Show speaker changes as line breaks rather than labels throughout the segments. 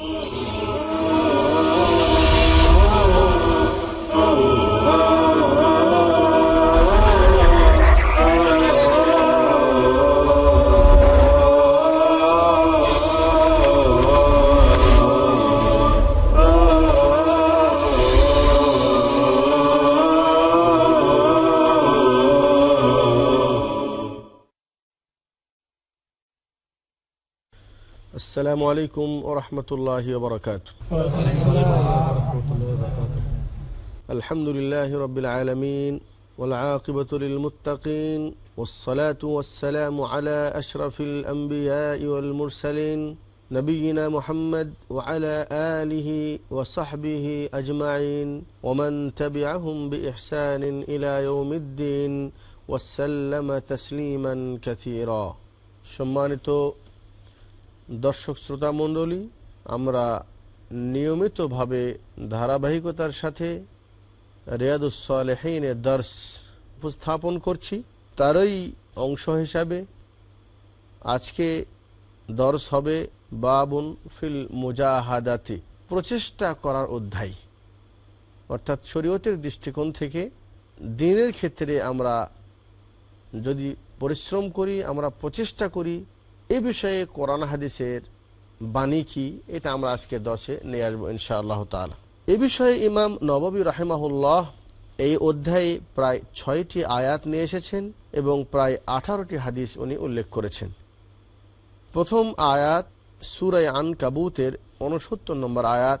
Música السلام عليكم ورحمة الله وبركاته الحمد لله رب العالمين والعاقبة للمتقين والصلاة والسلام على أشرف الأنبياء والمرسلين نبينا محمد وعلى آله وصحبه أجمعين ومن تبعهم بإحسان إلى يوم الدين وسلم تسليما كثيرا সম্মানিত দর্শক শ্রোতা মণ্ডলী, আমরা নিয়মিতভাবে ধারাবাহিকতার সাথে রিয়াদুসলেহিনের দর্শ উপস্থাপন করছি। তারই অংশ হিসাবে আজকে দর্শ হবে বাবুন ফিল মুজাহাদাতি, প্রচেষ্টা করার অধ্যায়। অর্থাৎ শরীয়তের দৃষ্টিকোণ থেকে দিনের ক্ষেত্রে আমরা যদি পরিশ্রম করি, আমরা প্রচেষ্টা করি এ বিষয়ে কোরআন হাদিসের বাণী কি? এটা আমরা আজকে দশে নিয়ে আসব ইনশা আল্লাহ তালা এ বিষয়ে ইমাম নববী রাহেমাহুল্লাহ এই অধ্যায়ে প্রায় ছয়টি আয়াত নিয়ে এসেছেন এবং প্রায় আঠারোটি হাদিস উনি উল্লেখ করেছেন। প্রথম আয়াত সুরায় আন কাবুতের উনসত্তর নম্বর আয়াত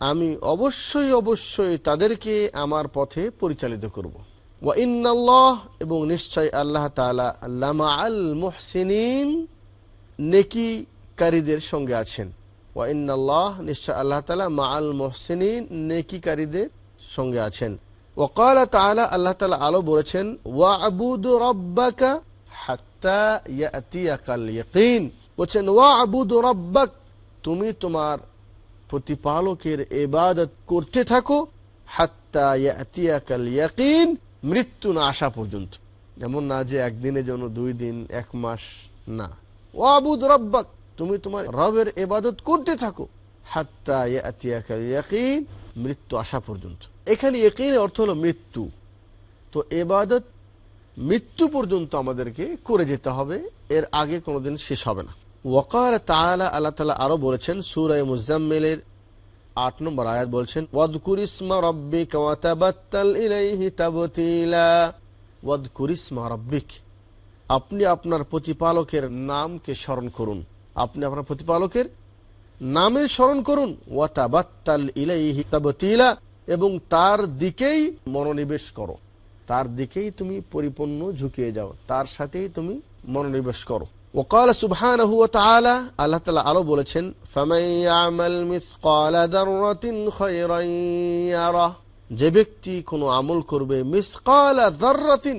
আমি অবশ্যই অবশ্যই তাদেরকে আমার পথে পরিচালিত করব। ওয়া ইন্নাল্লাহ, এবং নিশ্চয় আল্লাহ তালা আল্লামা আল মুহসিনিন নেকিকারীদের সঙ্গে আছেন। ওয়া ইন্নাল্লাহ, নিশ্চয় আল্লাহ তালা মা আল মুহসিনিন নেকিকারীদের সঙ্গে আছেন। ওকাল তালা আল্লাহ তালা আলো বলেছেন ওয়া আবুদ রব্বাকা হাত্তা ইয়াকিন। বলছেন ওয়া আবুদ রব্বাক, তুমি তোমার প্রতিপালকের এবাদত করতে থাকো, হাত্তা ইয়াতিয়াকাল ইয়াকিন মৃত্যু না আসা পর্যন্ত। যেমন না যে একদিনের জন্য দুই দিন, এক মাস না। ও আবুদ রব্বাক, তুমি তোমার রবের এবাদত করতে থাকো, হাত্তা ইয়াতিয়াকাল ইয়াকিন মৃত্যু আসা পর্যন্ত। এখানে ইয়কিন অর্থ হলো মৃত্যু। তো এবাদত মৃত্যু পর্যন্ত আমাদেরকে করে যেতে হবে, এর আগে কোনোদিন শেষ হবে না। ওয়াকাল তাআলা, আল্লাহ তাআলা আরও বলেছেন, সূরা মুজাম্মিলের 8 নম্বর আয়াত বলছেন, ওয়াদকুর ইসমা রাব্বিকা ওয়া তাবাত্তাল ইলাইহি তাবতীলা। ওয়াদকুর ইসমা আপনি আপনার প্রতিপালকের নামকে স্মরণ করুন। আপনি আপনার প্রতিপালকের নামের স্মরণ করুন। ওয়া তাবাত্তাল ইলাইহি এবং তার দিকেই মনোনিবেশ করো। তার দিকেই তুমি পরিপূর্ণ ঝুঁকিয়ে যাও। তার সাথেই তুমি মনোনিবেশ করো। وقال سبحانه وتعالى আল্লাহ তাআলা আরো বলেছেন فمن يعمل مثقال ذرة خيرا يره যে ব্যক্তি কোনো আমল করবে মিসকাল যাররাতিন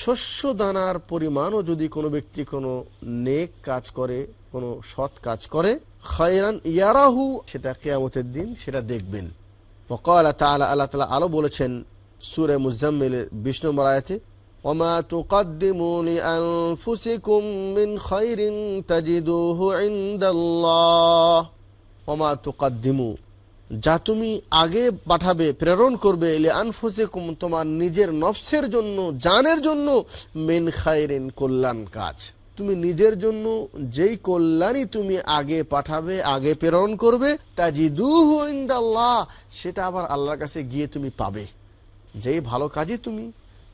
শস্য দানার পরিমাণও যদি কোনো ব্যক্তি কোনো নেক কাজ করে কোনো সৎ কাজ করে খয়রান ইয়ারাহু সেটা কেয়ামতের দিন সেটা দেখবেন وقال تعالى আল্লাহ তাআলা আরো বলেছেন সূরা মুজাম্মিলের 20 নম্বর আয়াতে وما تقدموا لأنفسكم من خير تجدوه عند الله وما تقدموا যা তুমি আগে পাঠাবে প্রেরণ করবে এলে আনফুসিকুম তোমার নিজের নফসের জন্য জানের জন্য মেন খায়রিন কল্যাণ কাজ তুমি নিজের জন্য যেই কল্যাণই তুমি আগে পাঠাবে আগে প্রেরণ করবে তা জিদুহ ইন্দাল্লাহ সেটা আবার আল্লাহর কাছে গিয়ে তুমি পাবে যেই ভালো কাজই তুমি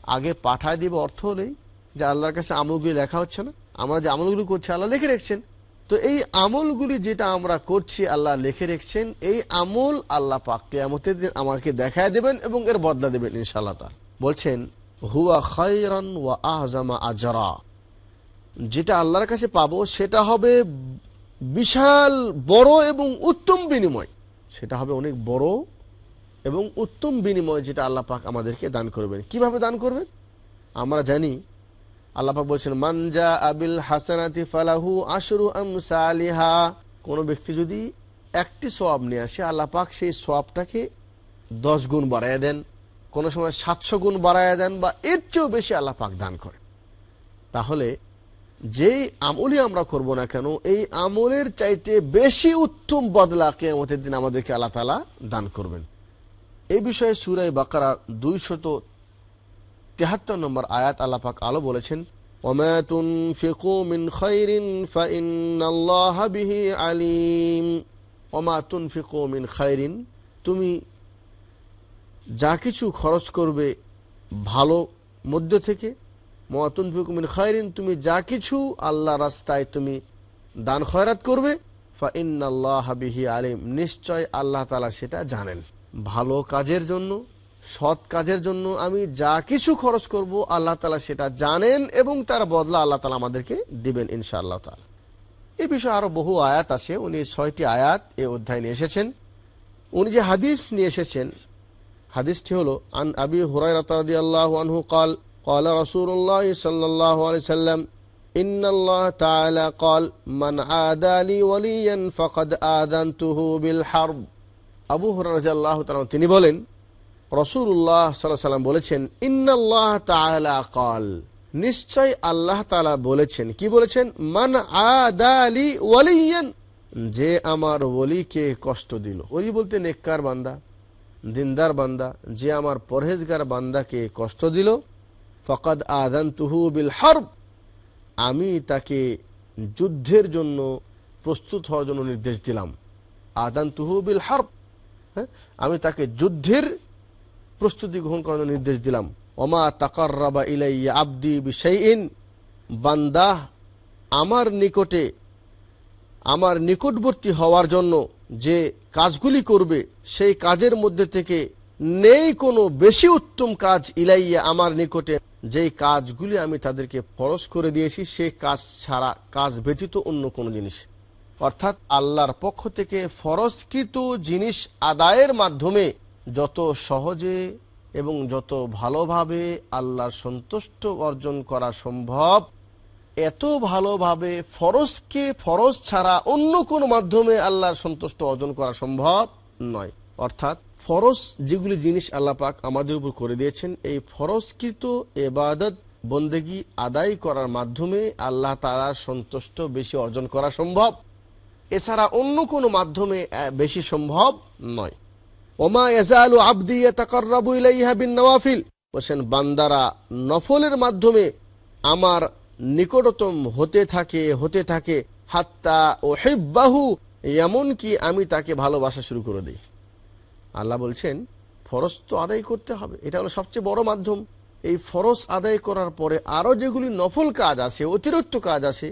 আগে পাঠায় দিবে, অর্থ নেই। যে আল্লাহর কাছে আমলগুলি লেখা হচ্ছে না। আমরা যে আমলগুলি করছি, আল্লাহ লিখে রেখেছেন। তো এই আমলগুলি যেটা আমরা করছি, আল্লাহ লিখে রেখেছেন। এই আমল আল্লাহ পাক কেয়ামতের দিন আমাকে দেখায় দেবেন এবং এর বদলা দেবেন ইনশাল্লাহ তার বলছেন, হুয়া খায়রান ওয়া আহজামা আজরা। যেটা আল্লাহর কাছে পাবো, সেটা হবে বিশাল, বড় এবং উত্তম বিনিময়। সেটা হবে অনেক বড় এবং উত্তম বিনিময় যেটা আল্লাহ পাক আমাদেরকে দান করবেন। কীভাবে দান করবেন? আমরা জানি, আল্লাহ পাক বলছেন মানজা আবিল হাসানাতি ফালাহু আশরু আমসালিহা। কোনো ব্যক্তি যদি একটি সোয়াব নিয়ে আসে, আল্লাহ পাক সেই সোয়াবটাকে দশ গুণ বাড়াইয়া দেন। কোনো সময় সাতশো গুণ বাড়াইয়া দেন বা এর চেয়েও বেশি আল্লাহ পাক দান করে। তাহলে যেই আমলই আমরা করব না কেন, এই আমলের চাইতে বেশি উত্তম বদলা কেমতের দিন আমাদেরকে আল্লাহ তালা দান করবেন। এই বিষয়ে সুরাই বাকারা দুইশত তেহাত্তর নম্বর আয়াত আল্লাহ পাক আলো বলেছেন وما تنفقوا من خير فإن الله به عليم وما تنفقوا من خير তুমি যা কিছু খরচ করবে ভালো মধ্য থেকে মহাতুন ফিকুমিন খায়রিন তুমি যা কিছু আল্লাহ রাস্তায় তুমি দান খয়রাত করবে ফাইন্নাল্লাহ বিহি আলিম নিশ্চয় আল্লাহ তালা সেটা জানেন ভালো কাজের জন্য সৎ কাজের জন্য আমি যা কিছু খরচ করব আল্লাহ তালা সেটা জানেন এবং তার বদলা আল্লাহ তালা আমাদেরকে দিবেন ইনশাআল্লাহ তালা এই বিষয়ে আরো বহু আয়াত আছে উনি ছয়টি আয়াত এ অধ্যায় নিয়ে এসেছেন উনি যে হাদিস নিয়ে এসেছেন হাদিসটি হলো আন আবি হুরাইরা রাদিয়াল্লাহু আনহু قال قال رسول الله صلى الله عليه وسلم إن الله تعالى قال من عادى لي وليا فقد آذنته بالحرب আবু হরাজি আল্লাহ তিনি বলেন রসুল্লাহ সাল্লাহ সাল্লাম বলেছেন, ইন্নাল্লাহ তালা নিশ্চয় আল্লাহ তালা বলেছেন। কি বলেছেন? মান আদালি ওয়ালিয়ান। যে আমার ওলিকে কষ্ট দিল। ওলি বলতে নেককার বান্দা, দিনদার বান্দা, যে আমার পরহেজগার বান্দাকে কষ্ট দিল। ফকাদ আদান তুহু বিল হর্ব। আমি তাকে যুদ্ধের জন্য, প্রস্তুত হওয়ার জন্য নির্দেশ দিলাম। আদান তুহু বিল হর্ব। হ্যাঁ? আমি তাকে যুদ্ধের প্রস্তুতি গ্রহণ করার জন্য নির্দেশ দিলাম। ওমা তাকার রাবা ইলাইয়া আব্দি বিশাইন বান্দা, আমার নিকটে, আমার নিকটবর্তী হওয়ার জন্য যে কাজগুলি করবে, সেই কাজের মধ্যে থেকে নেই কোনো বেশি উত্তম কাজ ইলাইয়া আমার নিকটে। যেই কাজগুলি আমি তাদেরকে ফরজ করে দিয়েছি সেই কাজ ছাড়া কাজ ব্যতীত অন্য কোনো জিনিস। অর্থাৎ আল্লাহর পক্ষ থেকে ফরজকৃত জিনিস আদায়ের মাধ্যমে যত সহজে এবং যত ভালোভাবে আল্লাহর সন্তুষ্ট অর্জন করা সম্ভব, এত ভালোভাবে ফরজকে ফরজ ছাড়া অন্য কোন মাধ্যমে আল্লাহর সন্তুষ্ট অর্জন করা সম্ভব নয়। অর্থাৎ ফরজ যেগুলি জিনিস আল্লাহ পাক আমাদের উপর করে দিয়েছেন, এই ফরজকৃত এবাদত বন্দেগি আদায় করার মাধ্যমে আল্লাহ তালার সন্তুষ্ট বেশি অর্জন করা সম্ভব। এছাড়া অন্য কোনো মাধ্যমে বেশি সম্ভব নয়। ওমা ইয়াজালু আবদি বিন নওয়াফিল বলেন বান্দারা নফলের মাধ্যমে আমার নিকটতম হতে থাকে হতে থাকে। হাত্তা ও হেব্বাহু এমন কি আমি তাকে ভালোবাসা শুরু করে দিই। আল্লাহ বলছেন, ফরজ তো আদায় করতে হবে। এটা হলো সবচেয়ে বড় মাধ্যম। এই ফরজ আদায় করার পরে আরও যেগুলি নফল কাজ আছে, অতিরিক্ত কাজ আছে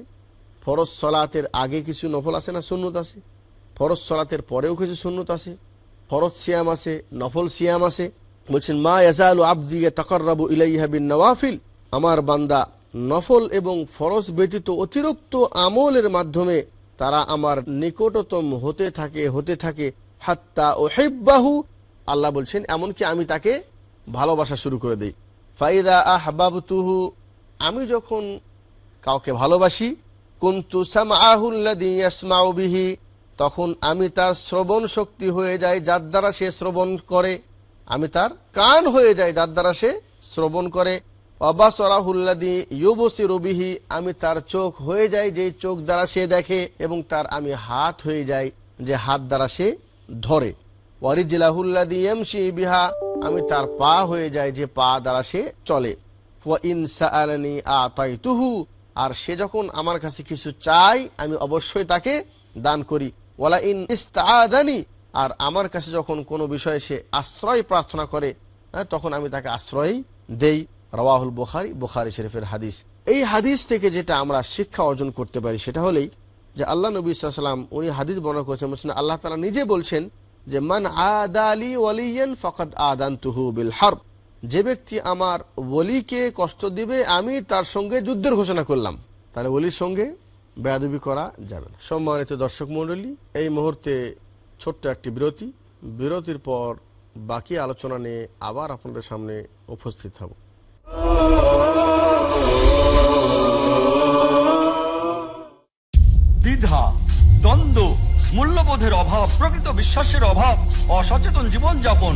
ফরজ সলাতের আগে কিছু নফল আছে না সুন্নত আছে? ফরজ সলাতের পরেও কিছু সুন্নত আছে? ফরজ সিয়াম আছে, নফল সিয়াম আছে? বলছেন, মা ইয়াজালু আবদি তাকাররাবু ইলাইহা বিন নওয়াফিল? আমার বান্দা নফল এবং ফরজ ব্যতীত অতিরিক্ত আমলের মাধ্যমে তারা আমার নিকটতম হতে থাকে হতে থাকে। হাত্তা ও হেব্বাহু আল্লাহ বলছেন, এমনকি আমি তাকে ভালোবাসা শুরু করে দিই। ফাইদা আহবাবতুহু। আমি যখন কাউকে ভালোবাসি কুন্তু সামাহুল্লাযী ইয়াসমাউ বিহি, তখন আমি তার শ্রবণ শক্তি হয়ে যাই যার দ্বারা সে শ্রবণ করে। আমি তার কান হয়ে যাই যার দ্বারা সে শ্রবণ করে। অবাসরাহুল্লাদি ইউবসি রবিহি আমি তার চোখ হয়ে যাই যে চোখ দ্বারা সে দেখে এবং তার আমি হাত হয়ে যাই যে হাত দ্বারা সে ধরে। ওয়ারিজিলাহুল্লাদি এমসি বিহা, আমি তার পা হয়ে যাই যে পা দ্বারা সে চলে। ইনসাআলানি আতাইতুহু আর সে যখন আমার কাছে কিছু চাই আমি অবশ্যই তাকে দান করি। ওয়ালা ইন ইস্তাদানি আর আমার কাছে যখন কোনো বিষয়ে সে আশ্রয় প্রার্থনা করে হ্যাঁ, তখন আমি তাকে আশ্রয় দেই। রওয়াহুল বুখারি বুখারি শরীফের হাদিস। এই হাদিস থেকে যেটা আমরা শিক্ষা অর্জন করতে পারি সেটা হলেই যে আল্লাহ নবী সাল্লাম উনি হাদিস বর্ণনা করেছেন বলছেন আল্লাহ তালা নিজে বলছেন যে মান আদালি ওয়ালিয়ান ফকাত আদান তুহু বিল হার্ব। যে ব্যক্তি আমার ওলিকে কষ্ট দিবে, আমি তার সঙ্গে যুদ্ধের ঘোষণা করলাম। তাহলে ওলির সঙ্গে বেয়াদবি করা যাবে না। সম্মানিত দর্শক মণ্ডলী, এই মুহূর্তে ছোট্ট একটি বিরতি। বিরতির পর বাকি আলোচনা নিয়ে আবার আপনাদের সামনে উপস্থিত হব।
দ্বিধা, দ্বন্দ্ব, মূল্যবোধের অভাব, প্রকৃত বিশ্বাসের অভাব, অসচেতন জীবনযাপন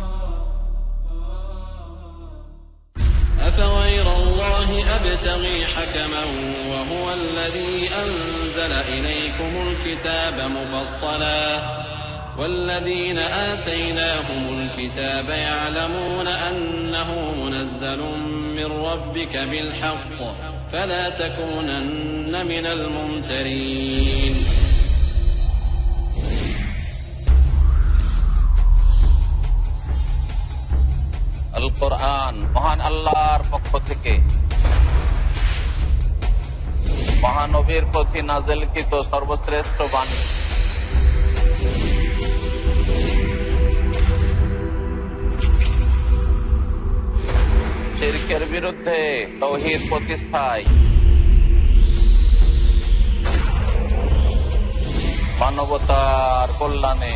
حكما وهو الذي أنزل إليكم الكتاب مفصلا والذين آتيناهم الكتاب يعلمون أنه منزل من ربك بالحق فلا تكونن من الممترين
আল কোরআন মহান আল্লাহর পক্ষ থেকে মহানবীর প্রতি নাজেলকৃত সর্বশ্রেষ্ঠ বাণী। শিরকের বিরুদ্ধে তৌহিদ প্রতিষ্ঠায় মানবতার কল্যাণে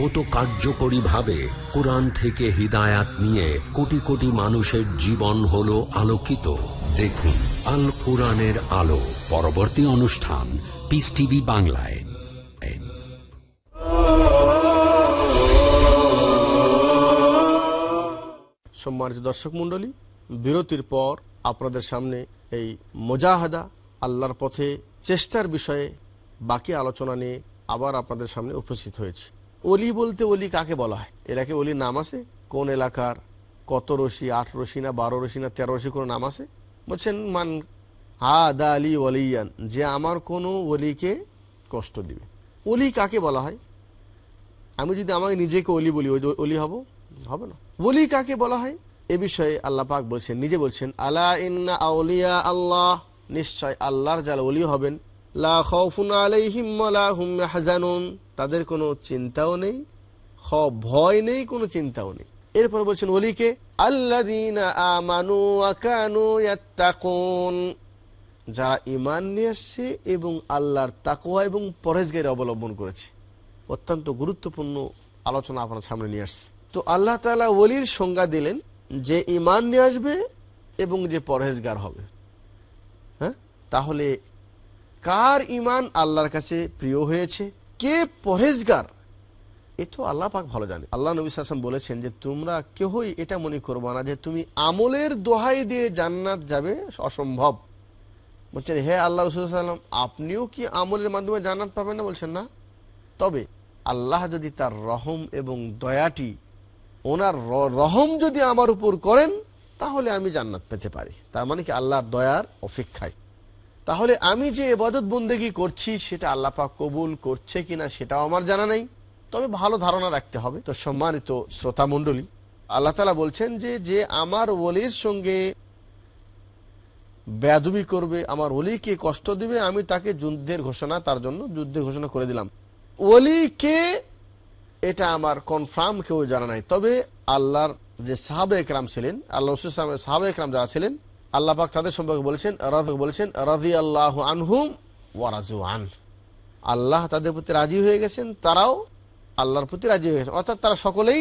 কত কার্যকরী ভাবে কোরআন থেকে হিদায়াত নিয়ে কোটি কোটি মানুষের জীবন হলো আলোকিত। দেখুন, আল কোরআনের আলো, পরবর্তী অনুষ্ঠান পিস টিভি বাংলায়।
সম্মানিত দর্শক মণ্ডলী, বিরতির পর আপনাদের সামনে এই মোজাহাদা, আল্লাহর পথে চেষ্টার বিষয়ে বাকি আলোচনা নিয়ে আবার আপনাদের সামনে উপস্থিত হয়েছে। অলি বলতে অলি কাকে বলা হয়? এলাকে অলির নাম আছে? কোন এলাকার কত রশি, আট রশি না বারো রশি না তেরো রশি কোনো নাম আছে? বলছেন, মান হা দা আলী ওলিয়ান যে আমার কোনো অলিকে কষ্ট দিবে। অলি কাকে বলা হয়? আমি যদি আমাকে নিজেকে অলি বলি, ওই অলি হব? হবে না। বলি কাকে বলা হয়? এ বিষয়ে আল্লাহ পাক বলছেন, নিজে বলছেন, আলা ইন্না আউলিয়া আল্লাহ নিশ্চয় আল্লাহর যারা অলি হবেন লা হুম ইয়াহজানুন। তাদের কোনো চিন্তাও নেই খ ভয় নেই, কোনো চিন্তাও নেই। এরপর বলছেন অলিকে যারা ইমান নিয়ে আসছে এবং আল্লাহর তাকওয়া এবং পরেজগারি অবলম্বন করেছে, অত্যন্ত গুরুত্বপূর্ণ আলোচনা আপনার সামনে নিয়ে আসছে। তো আল্লাহ তালা ওলির সংজ্ঞা দিলেন যে ইমান নিয়ে আসবে এবং যে পরহেজগার হবে। হ্যাঁ? তাহলে কার ইমান আল্লাহর কাছে প্রিয় হয়েছে? কে পরহেজগার? এ তো আল্লাহ পাক ভালো জানে। আল্লাহ নবী সাসম বলেছেন যে, তোমরা কেহই এটা মনে করব না যে, তুমি আমলের দোহাই দিয়ে জান্নাত যাবে, অসম্ভব। বলছেন, হে আল্লাহ রসুলাম আপনিও কি আমলের মাধ্যমে জান্নাত পাবেন না? বলছেন, না। তবে আল্লাহ যদি তার রহম এবং দয়াটি ওনার রহম যদি আমার উপর করেন, তাহলে আমি জান্নাত পেতে পারি। তার মানে কি, আল্লাহর দয়ার অপেক্ষায়। তাহলে আমি যে এবাদত বন্দেগি করছি, সেটা আল্লাহ পাক কবুল করছে কিনা সেটাও আমার জানা নেই। তবে ভালো ধারণা রাখতে হবে তো সম্মানিত শ্রোতা মণ্ডলী। আল্লাহ তালা বলছেন যে যে আমার ওলির সঙ্গে বেদবি করবে, আমার ওলিকে কষ্ট দিবে, আমি তাকে যুদ্ধের ঘোষণা, তার জন্য যুদ্ধের ঘোষণা করে দিলাম। ওলিকে এটা আমার কনফার্ম কেউ জানা নাই। তবে আল্লাহর যে সাহাবে একরাম ছিলেন আল্লাহ সাহাবে একরাম যারা ছিলেন আল্লাহ পাক তাদের সম্পর্কে বলেছেন বলেছেন রাজি আল্লাহ আনহুম ওয়ারাজু আন আল্লাহ তাদের প্রতি রাজি হয়ে গেছেন, তারাও আল্লাহর প্রতি রাজি হয়ে গেছেন। অর্থাৎ তারা সকলেই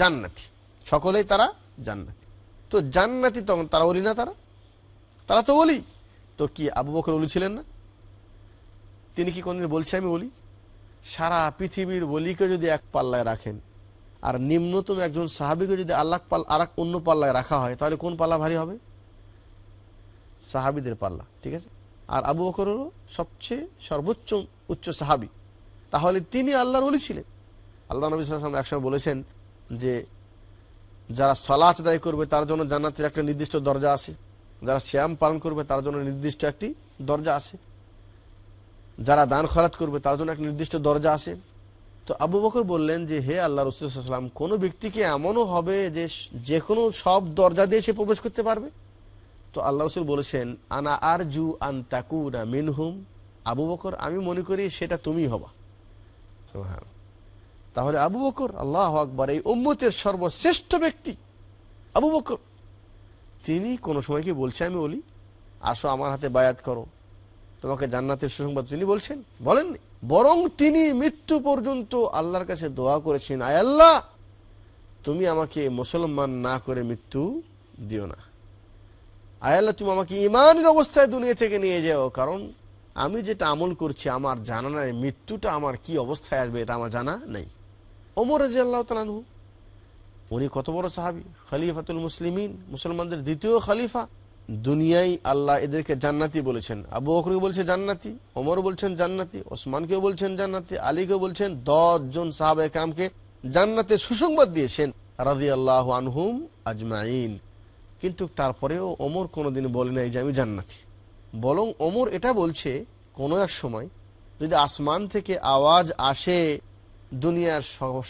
জান্নাতি। সকলেই তারা জান্নাতি। তো জান্নাতি তখন তারা বলি না তারা? তারা তো বলি তো কি আবু বকর অলি ছিলেন না? তিনি কি কোনদিন বলছে আমি বলি সারা পৃথিবীর বলিকে যদি এক পাল্লায় রাখেন, আর নিম্নতম একজন সাহাবিকে যদি আল্লাহ পাল আর অন্য পাল্লায় রাখা হয়, তাহলে কোন পাল্লা ভারী হবে? সাহাবিদের পাল্লা, ঠিক আছে? আর আবু বকর সবচেয়ে সর্বোচ্চ উচ্চ সাহাবি। তাহলে তিনি আল্লাহর অলি ছিলেন। আল্লাহ নবী সাল্লাম একসময় বলেছেন যে, যারা সলাচ দায়ী করবে তার জন্য জান্নাতের একটা নির্দিষ্ট দরজা আছে। যারা শ্যাম পালন করবে তার জন্য নির্দিষ্ট একটি দরজা আছে। যারা দান খরাত করবে তার জন্য একটা নির্দিষ্ট দরজা আছে। তো আবু বকর বললেন যে, হে আল্লাহ রসুলাম কোনো ব্যক্তিকে এমনও হবে যে যে কোনো সব দরজা দিয়ে সে প্রবেশ করতে পারবে? তো আল্লাহ রসুল বলেছেন, আনা আর জু আন তাকুনা মিনহুম। আবু বকর, আমি মনে করি সেটা তুমি হবা। তাহলে আবু বকর, আল্লাহ আকবর, এই উম্মতের সর্বশ্রেষ্ঠ ব্যক্তি আবু বকর। তিনি কোনো সময় কি বলছে, আমি বলি আসো আমার হাতে বায়াত করো। তোমাকে জান্নাতের সুসংবাদ তিনি বলছেন? বলেননি বরং তিনি মৃত্যু পর্যন্ত আল্লাহর কাছে দোয়া করেছেন, আয় আল্লাহ, তুমি আমাকে মুসলমান না করে মৃত্যু দিও না। আয় আল্লাহ তুমি আমাকে ইমানের অবস্থায় দুনিয়া থেকে নিয়ে যাও। কারণ আমি যেটা আমল করছি, আমার জানা নাই, মৃত্যুটা আমার কি অবস্থায় আসবে এটা আমার জানা নেই। ওমর রাজি আল্লাহ তালানহু উনি কত বড় সাহাবি? খলিফাতুল মুসলিমিন, মুসলমানদের দ্বিতীয় খলিফা। দুনিয়ায় আল্লাহ এদেরকে জান্নাতি বলেছেন। আবু বকরকে বলছে জান্নাতি ওমর বলছেন জান্নাতি, ওসমানকেও বলছেন জান্নাতি, আলীকেও বলছেন। দশ জন সাহাব একরামকে জান্নাতের সুসংবাদ দিয়েছেন রাজি আল্লাহ আনহুম আজমাইন। কিন্তু তারপরেও ওমর কোনোদিন বলে নাই যে আমি জান্নাতি। বরং ওমর এটা বলছে, কোনো এক সময় যদি আসমান থেকে আওয়াজ আসে, দুনিয়ার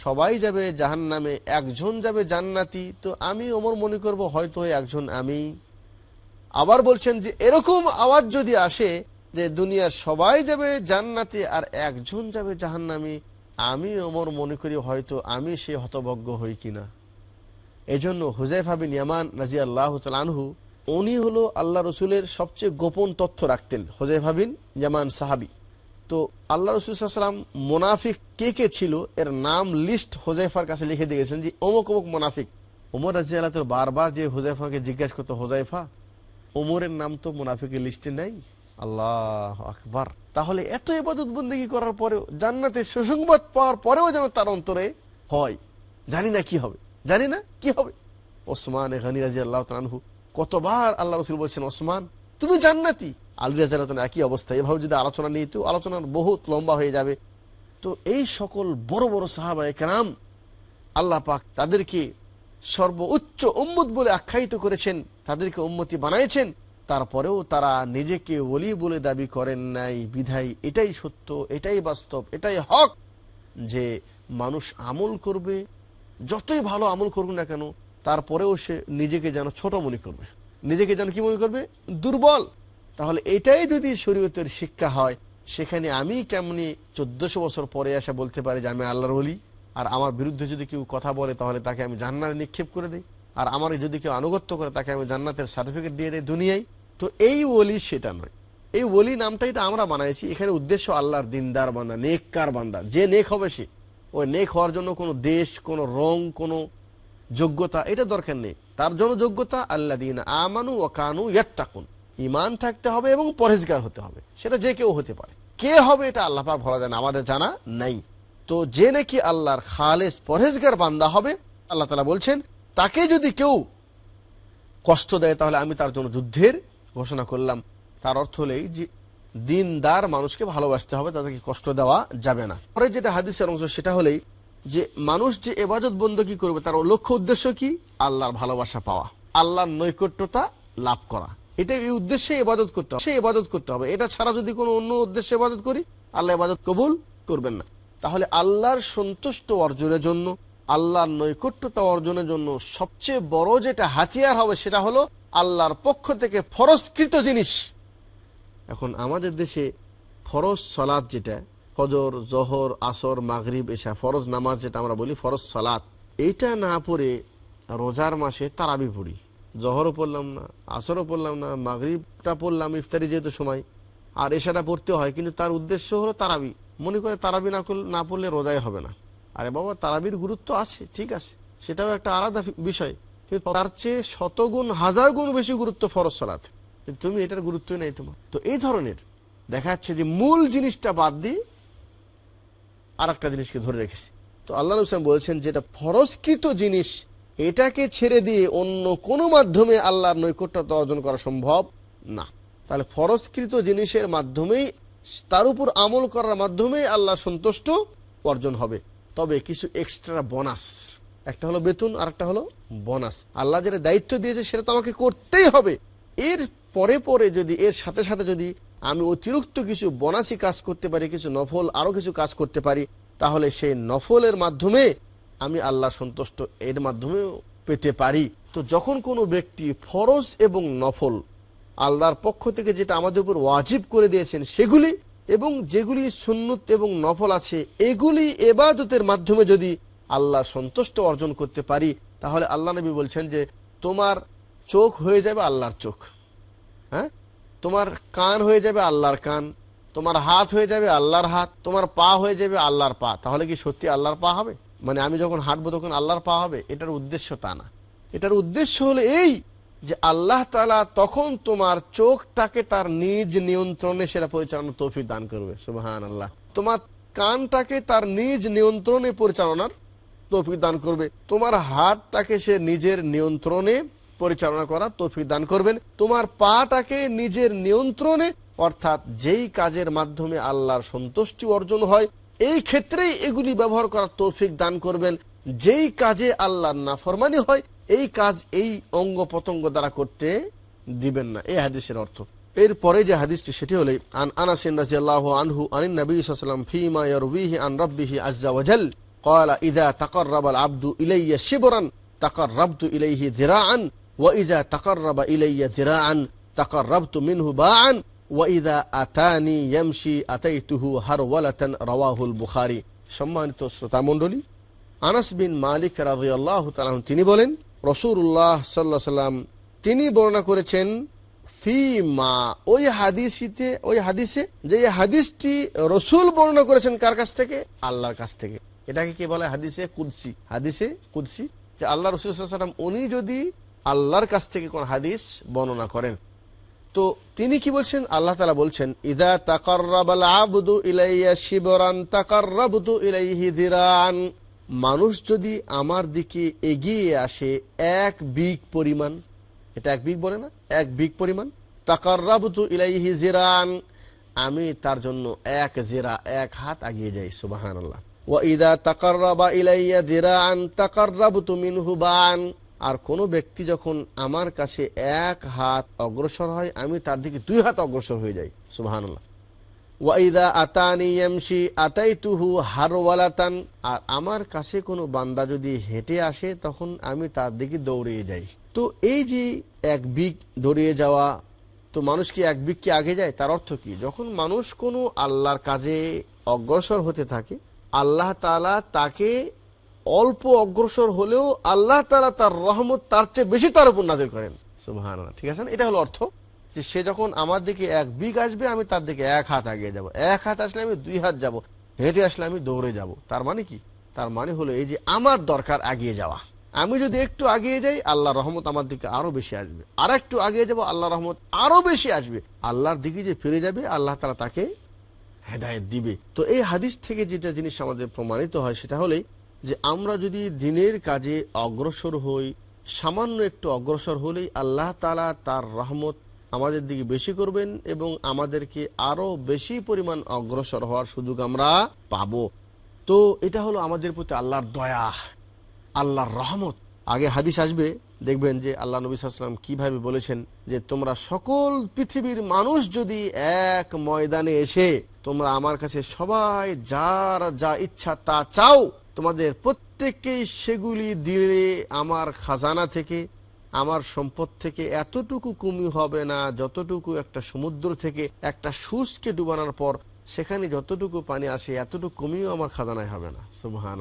সবাই যাবে জাহান নামে একজন যাবে জান্নাতি, তো আমি ওমর মনে করব হয়তো একজন আমি। আবার বলছেন যে এরকম আওয়াজ যদি আসে যে দুনিয়ার সবাই যাবে জান্নাতি আর একজন যাবে জাহান্নামি, আমি ওমর মনে করি হয়তো আমি সে হতভজ্ঞ হই কিনা। এই জন্য হুজাইফা বিন ইয়ামান রাজি আল্লাহ আনহু, উনি হলো আল্লাহ রসুলের সবচেয়ে গোপন তথ্য রাখতেন হুজাইফা বিন ইয়ামান সাহাবি। তো আল্লাহ রসুল সাল্লাম মোনাফিক কে কে ছিল, এর নাম লিস্ট হোজাইফার কাছে লিখে দিয়েছেন যে অমুক অমুক মোনাফিক। ওমর রাজি আল্লাহ তো বারবার যে হোজাইফাকে জিজ্ঞাসা করতো হোজাইফা ওমরের নাম তো মোনাফিকের লিস্টে নেই? আল্লাহ আকবার। তাহলে এত ইবাদত বন্দেগী করার পরেও, জান্নাতের সুসংবাদ পাওয়ার পরেও যেন তার অন্তরে হয়, জানি না কি হবে। জানি না, কি হবে? ওসমান গানি রাজি আল্লাহ তানহু কতবার আল্লাহ রসুল বলছেন, ওসমান, তুমি জান্নাতি? আলী রাজি আল্লাহ একই অবস্থা। এভাবে যদি আলোচনা নিয়ে তো আলোচনার বহুত লম্বা হয়ে যাবে। তো এই সকল বড় বড় সাহাবা একরাম আল্লাহ পাক তাদেরকে সর্বোচ্চ উম্মত বলে আখ্যায়িত করেছেন, তাদেরকে উম্মতি বানাইছেন। তারপরেও তারা নিজেকে ওলি বলে দাবি করেন নাই। বিধাই এটাই সত্য, এটাই বাস্তব, এটাই হক যে মানুষ আমল করবে যতই ভালো আমল করুক না কেন, তারপরেও সে নিজেকে যেন ছোট মনে করবে। নিজেকে যেন কি মনে করবে? দুর্বল। তাহলে এটাই যদি শরীয়তের শিক্ষা হয়, সেখানে আমি কেমনি চোদ্দশো বছর পরে এসে বলতে পারি যে আমি আল্লাহর বলি আর আমার বিরুদ্ধে যদি কেউ কথা বলে, তাহলে তাকে আমি জান্নাতে নিক্ষেপ করে দিই। আর আমার যদি কেউ আনুগত্য করে, তাকে আমি জান্নাতের সার্টিফিকেট দিয়ে দিই দুনিয়ায়। তো এই ওলি সেটা নয়। এই ওলি নামটা এটা আমরা বানাইছি। এখানে উদ্দেশ্য আল্লাহর দিনদার বান্দা, নেককার বান্দা। যে নেক হবে সে। ওই নেক হওয়ার জন্য কোনো দেশ, কোনো রং, কোনো যোগ্যতা, এটা দরকার নেই। তার জন্য যোগ্যতা আল্লাহ দিন আমানু ও কানু ইয়াত্তাকুন। ইমান থাকতে হবে এবং পরেজগার হতে হবে। সেটা যে কেউ হতে পারে। কে হবে এটা আল্লাহ পাক ভালো জানে আমাদের জানা নাই। তো যে নাকি আল্লাহর খালেস পরেজগার বান্দা হবে, আল্লাহ তালা বলছেন, তাকে যদি কেউ কষ্ট দেয় তাহলে আমি তার জন্য যুদ্ধের ঘোষণা করলাম। তার অর্থ হলেই যে দিনদার মানুষকে ভালোবাসতে হবে, তাদেরকে কষ্ট দেওয়া যাবে না। পরে যেটা হাদিসের অংশ, সেটা হলেই যে মানুষ যে এবাজত বন্ধ কি করবে, তার লক্ষ্য উদ্দেশ্য কি? আল্লাহর ভালোবাসা পাওয়া, আল্লাহর নৈকট্যতা লাভ করা। এটা এই উদ্দেশ্যে এবাদত করতে হবে সে এবাদত করতে হবে। এটা ছাড়া যদি কোনো অন্য উদ্দেশ্যে এবাদত করি, আল্লাহ এবাদত কবুল করবেন না। তাহলে আল্লাহর সন্তুষ্ট অর্জনের জন্য, আল্লাহর নৈকট্যতা অর্জনের জন্য সবচেয়ে বড় যেটা হাতিয়ার হবে, সেটা হলো আল্লাহর পক্ষ থেকে ফরজকৃত জিনিস। এখন আমাদের দেশে ফরজ সলাদ যেটা, ফজর, জহর, আসর, মাগরিব এসা ফরজ নামাজ যেটা আমরা বলি ফরজ সলাদ এইটা না পড়ে রোজার মাসে তারাবি পড়ি। জহরও পড়লাম না, আসরও পড়লাম না, মাগরিবটা পড়লাম ইফতারি যেহেতু সময়, আর এশাটা পড়তে হয়, কিন্তু তার উদ্দেশ্য হলো তারাবি। মনে করে তারাবি না করলে না পড়লে রোজাই হবে না। আরে বাবা, তারাবির গুরুত্ব আছে, ঠিক আছে, সেটাও একটা আলাদা বিষয়। কিন্তু তার চেয়ে শতগুণ, হাজার গুণ বেশি গুরুত্ব ফরজ সলাত। তুমি এটার গুরুত্বই নেই তোমার। তো এই ধরনের দেখা যাচ্ছে যে মূল জিনিসটা বাদ দিয়ে আর একটা জিনিসকে ধরে রেখেছে। তো আল্লাহ হোসেন বলছেন যেটা ফরজকৃত জিনিস, এটাকে ছেড়ে দিয়ে অন্য কোনো মাধ্যমে আল্লাহর নৈকট্যতা অর্জন করা সম্ভব না। তাহলে ফরজকৃত জিনিসের মাধ্যমেই, তার উপর আমল করার মাধ্যমেই আল্লাহ সন্তুষ্ট অর্জন হবে। তবে কিছু এক্সট্রা বোনাস একটা হলো বেতন আর একটা হলো বোনাস আল্লাহ যেটা দায়িত্ব দিয়েছে সেটা তো আমাকে করতেই হবে। এর পরে পরে যদি এর সাথে সাথে যদি আমি অতিরিক্ত কিছু বনাসি কাজ করতে পারি, কিছু নফল আরও কিছু কাজ করতে পারি, তাহলে সেই নফলের মাধ্যমে আমি আল্লাহ সন্তুষ্ট এর মাধ্যমে পেতে পারি। তো যখন কোনো ব্যক্তি ফরজ এবং নফল আল্লাহর পক্ষ থেকে যেটা আমাদের উপর ওয়াজিব করে দিয়েছেন সেগুলি এবং যেগুলি সুন্নত এবং নফল আছে, এগুলি এবাদতের মাধ্যমে যদি আল্লাহ সন্তুষ্ট অর্জন করতে পারি, তাহলে আল্লাহ নবী বলছেন যে, তোমার চোখ হয়ে যাবে আল্লাহর চোখ। হ্যাঁ? তোমার কান হয়ে যাবে আল্লাহর কান, তোমার হাত হয়ে যাবে আল্লাহর হাত, তোমার পা হয়ে যাবে আল্লাহর পা। তাহলে কি সত্যি আল্লাহর পা হবে? মানে আমি যখন হাঁটবো তখন আল্লাহর পা হবে? এটার উদ্দেশ্য তা না। এটার উদ্দেশ্য হলো এই যে আল্লাহ তালা তখন তোমার চোখটাকে তার নিজ নিয়ন্ত্রণে সেটা পরিচালনা তৌফিক দান করবে। সুবাহান আল্লাহ তোমার কানটাকে তার নিজ নিয়ন্ত্রণে পরিচালনার তৌফিক দান করবে। তোমার হাতটাকে সে নিজের নিয়ন্ত্রণে পরিচালনা করার তৌফিক দান করবেন তোমার পাটাকে নিজের নিয়ন্ত্রণে অর্থাৎ যেই কাজের মাধ্যমে আল্লাহর সন্তুষ্টি অর্জন হয় এই ক্ষেত্রেই এগুলি ব্যবহার করার তৌফিক দান করবেন যেই কাজে আল্লাহর নাফরমানি হয় এই কাজ এই অঙ্গ পতঙ্গ দ্বারা করতে দিবেন না এই হাদিসের অর্থ এরপরে যে হাদিসটি সেটি হলে আন আনাসিন রাদিয়াল্লাহু আনহু আনিন নবী সাল্লাল্লাহু আলাইহি ওয়াসাল্লাম ফীমা ইয়ারবিহি আন রাব্বিহি আযজা ওয়াজাল قال إذا تقرب العبد إلي شبرا تقربت إليه ذراعا ওয়াইজা তাকাররাবা ইলাইয়া জিরাআন তাকাররাবতু মিনহু বাআন ওয়াইদা আতানি ইয়ামশি আতাইতুহু হারওয়ালাতান রাওয়াহুল বুখারী সম্মানিত শ্রোতা মণ্ডলী, আনাস বিন মালিক রাদিয়াল্লাহু তাআলা তিনি বলেন, রাসূলুল্লাহ সাল্লাল্লাহু আলাইহি সাল্লাম তিনি বর্ণনা করেছেন, ফিমা, ওই হাদিসিতে, ওই হাদিসে, যে হাদিসটি রসুল বর্ণনা করেছেন কার কাছ থেকে? আল্লাহর কাছ থেকে। এটাকে কি বলে? হাদিসে কুদসি। হাদিসে কুদসি যে আল্লাহ রসুলাম উনি যদি আল্লাহর কাছ থেকে কোন হাদিস বর্ণনা করেন। তো তিনি কি বলছেন? আল্লাহ তালা বলছেন, ইদা তাকার্রাবাল আবদু ইলাইয়া শিবরান ইলাইহি দিরান। মানুষ যদি আমার দিকে এগিয়ে আসে, এক বিগ পরিমাণ, এটা এক বিগ বলে না, এক বিগ পরিমাণ তাকার্রাবতু ইলাইহি জিরান আমি তার জন্য এক জিরা, এক হাত আগিয়ে যাই, সুবহানাল্লাহ। ওয়া ইদা তাকার্রাবা ইলাইয়া দিরান তাকার্রাবতু মিনহু বান। আর কোন ব্যক্তি যখন আমার কাছে এক হাত অগ্রসর হয়, আমি তার দিকে দুই হাত অগ্রসর হয়ে যাই। সুবহানাল্লাহ। ওয়াইদা আতানি এমসি আতাইতুহু হারওয়ালাতান। আর আমার কাছে কোনো বান্দা যদি হেঁটে আসে, তখন আমি তার দিকে দৌড়িয়ে যাই। তো এই যে এক বিক দৌড়িয়ে যাওয়া, তো মানুষ কি এক বিক কি আগে যায়? তার অর্থ কি? যখন মানুষ কোনো আল্লাহর কাজে অগ্রসর হতে থাকে, আল্লাহ তালা তাকে অল্প অগ্রসর হলেও আল্লাহ তালা তার রহমত তার চেয়ে বেশি তার উপর নাজির করেন। ঠিক আছে? এটা হলো অর্থ যে সে যখন আমার দিকে এক বিগ আসবে, আমি তার দিকে এক হাত আগিয়ে যাব। এক হাত আসলে আমি দুই হাত যাব। হেঁটে আসলে আমি দৌড়ে যাব। তার মানে কি? তার মানে হলো এই যে আমার দরকার আগিয়ে যাওয়া। আমি যদি একটু আগিয়ে যাই আল্লাহ রহমত আমার দিকে আরও বেশি আসবে। আর একটু আগিয়ে যাব আল্লাহ রহমত আরও বেশি আসবে। আল্লাহর দিকে যে ফিরে যাবে, আল্লাহ তারা তাকে হেদায়ত দিবে। তো এই হাদিস থেকে যেটা জিনিস আমাদের প্রমাণিত হয়, সেটা হলেই যে আমরা যদি দিনের কাজে অগ্রসর হই, সামান্য একটু অগ্রসর হলেই আল্লাহ তালা তার রহমত আমাদের দিকে বেশি করবেন এবং আমাদেরকে আরও বেশি পরিমাণ অগ্রসর হওয়ার সুযোগ আমরা পাব। তো এটা হলো আমাদের প্রতি আল্লাহর দয়া, আল্লাহর রহমত। আগে হাদিস আসবে, দেখবেন যে আল্লাহ নবী সাল্লাম কীভাবে বলেছেন যে, তোমরা সকল পৃথিবীর মানুষ যদি এক ময়দানে এসে তোমরা আমার কাছে সবাই যার যা ইচ্ছা তা চাও তোমাদের প্রত্যেককেই সেগুলি দিলে আমার খাজানা থেকে, আমার সম্পদ থেকে এতটুকু কমি হবে না, যতটুকু একটা সমুদ্র থেকে একটা সুসকে ডুবানোর পর সেখানে যতটুকু পানি আসে, এতটুকু কমিও আমার খাজানায় হবে না। সুবহান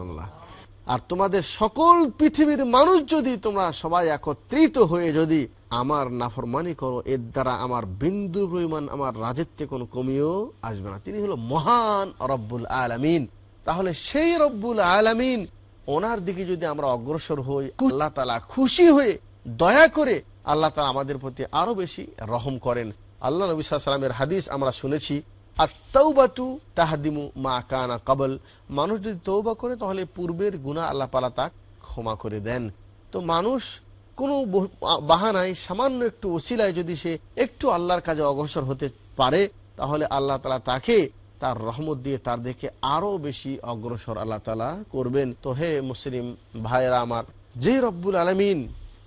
আর তোমাদের সকল পৃথিবীর মানুষ যদি তোমরা সবাই একত্রিত হয়ে যদি আমার নাফরমানি করো, এর দ্বারা আমার বিন্দু পরিমাণ আমার রাজত্বে কোনো কমিও আসবে না। তিনি হলো মহান রব্বুল আলামিন। তাহলে সেই রব্বুল আলামিন ওনার দিকে যদি আমরা অগ্রসর হই আল্লাহ তালা খুশি হয়ে দয়া করে আল্লাহ তালা আমাদের প্রতি আরও বেশি রহম করেন। আল্লাহ নবী সাল্লামের হাদিস আমরা শুনেছি আর তৌবাতু তাহাদিমু মা কানা কাবল। মানুষ যদি তৌবা করে তাহলে পূর্বের গুণা আল্লাহ পালা তা ক্ষমা করে দেন। তো মানুষ কোনো বহ- বাহানায় সামান্য একটু ওসিলায় যদি সে একটু আল্লাহর কাজে অগ্রসর হতে পারে তাহলে আল্লাহ তালা তাকে তার রহমত দিয়ে তার দেখে আরও বেশি অগ্রসর আল্লাহ তালা করবেন। তো হে মুসলিম ভাইরা আমার, যে রব্বুল আলমিন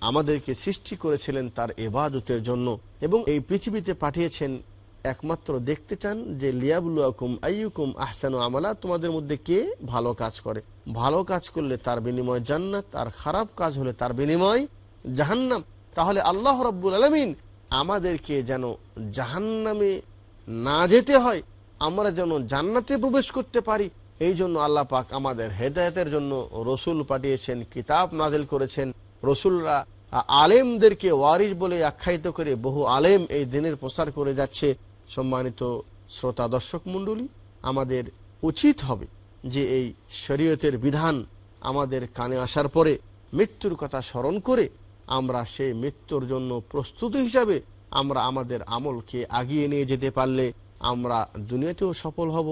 আমাদেরকে সৃষ্টি করেছিলেন তার এবাদতের জন্য এবং এই পৃথিবীতে পাঠিয়েছেন, একমাত্র দেখতে চান যে লিয়াবুলুকুম আইয়ুকুম আহসানু আমালা, তোমাদের মধ্যে কে ভালো কাজ করে? ভালো কাজ করলে তার বিনিময় জান্নাত, আর খারাপ কাজ হলে তার বিনিময় জাহান্নাম। তাহলে আল্লাহ রব্বুল আলমিন আমাদেরকে যেন জাহান্নামে না যেতে হয় আমরা যেন জান্নাতে প্রবেশ করতে পারি, এই জন্য আল্লাহ পাক আমাদের হেদায়তের জন্য রসুল পাঠিয়েছেন, কিতাব নাজেল করেছেন। রসুলরা আলেমদেরকে ওয়ারিস বলে আখ্যায়িত করে বহু আলেম এই দিনের প্রসার করে যাচ্ছে। সম্মানিত শ্রোতা দর্শক মণ্ডলী, আমাদের উচিত হবে যে এই শরীয়তের বিধান আমাদের কানে আসার পরে মৃত্যুর কথা স্মরণ করে আমরা সেই মৃত্যুর জন্য প্রস্তুতি হিসাবে আমরা আমাদের আমলকে আগিয়ে নিয়ে যেতে পারলে আমরা দুনিয়াতেও সফল হব,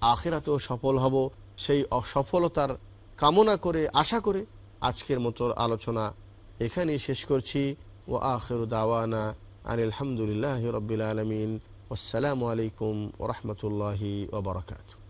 আখেরাতেও সফল হব। সেই অসফলতার কামনা করে, আশা করে আজকের মতো আলোচনা এখানেই শেষ করছি। ও আখের দাওয়ানা আন আলহামদুলিল্লাহ রবিল আলমিন। আসসালামু আলাইকুম ওরহমতুল্লাহি ওবরাকাতু